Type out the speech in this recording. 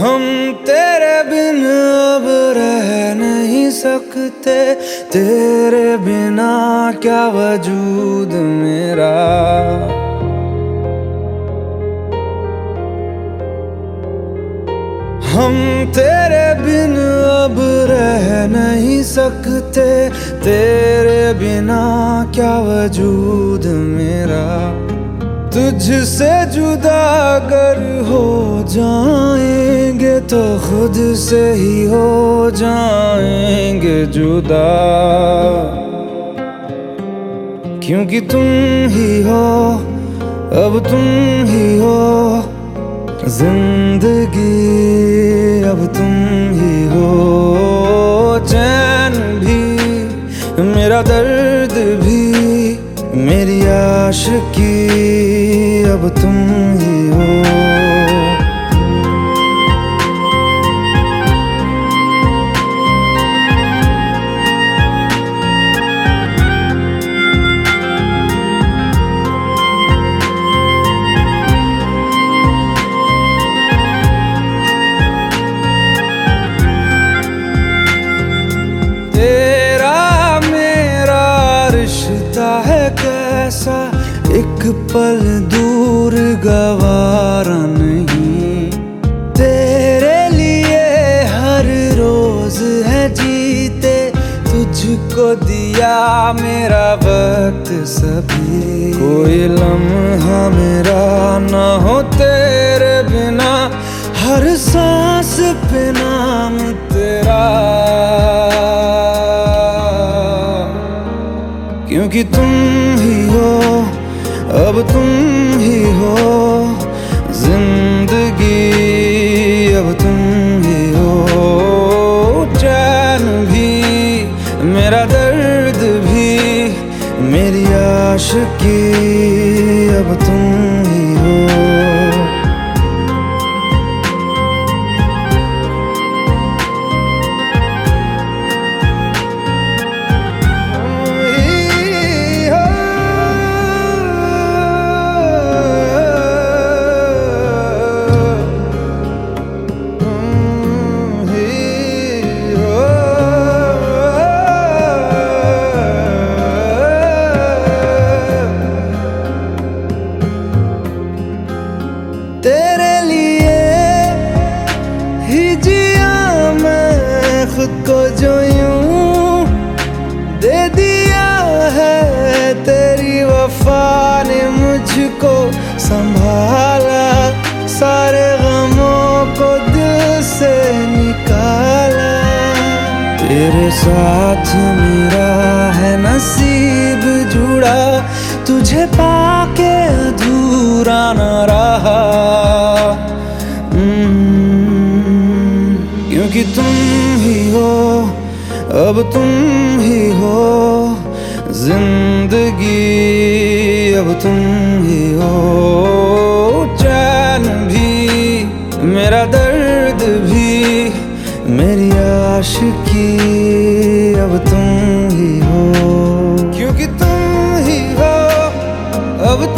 ہم تیرے بن اب رہ نہیں سکتے، تیرے بنا کیا وجود میرا؟ ہم تیرے بن اب رہ نہیں سکتے، تیرے بنا کیا وجود میرا؟ تجھ سے جدا اگر ہو جائیں گے تو خود سے ہی ہو جائیں گے جدا۔ کیونکہ تم ہی ہو، اب تم ہی ہو، زندگی اب تم ہی ہو۔ چین بھی میرا درد میری عاشقی اب تم ہی ہو۔ ایک پل دور گوارا نہیں۔ تیرے لیے ہر روز ہے جیتے تجھ کو دیا میرا وقت سبھی۔ کوئی لمحہ میرا نہ ہو تیرے بنا، ہر سانس پہ نام تیرا۔ کیونکہ تم ہی ہو، اب تم ہی ہو، زندگی اب تم ہی ہو۔ چین بھی، میرا درد بھی، میری عاشقی اب تم تیرے لیے ہی جیا میں خود کو جو یوں دے دیا ہے تیری وفا نے مجھ کو سنبھالا سارے غموں کو دل سے نکالا تیرے ساتھ میرا ہے نصیب جڑا تجھے پا کیونکہ تم ہی ہو، اب تم ہی ہو، زندگی اب تم ہی ہو۔ چین بھی، میرا درد بھی، میری عاشقی اب تم ہی ہو۔ کیونکہ تم ہی ہو، اب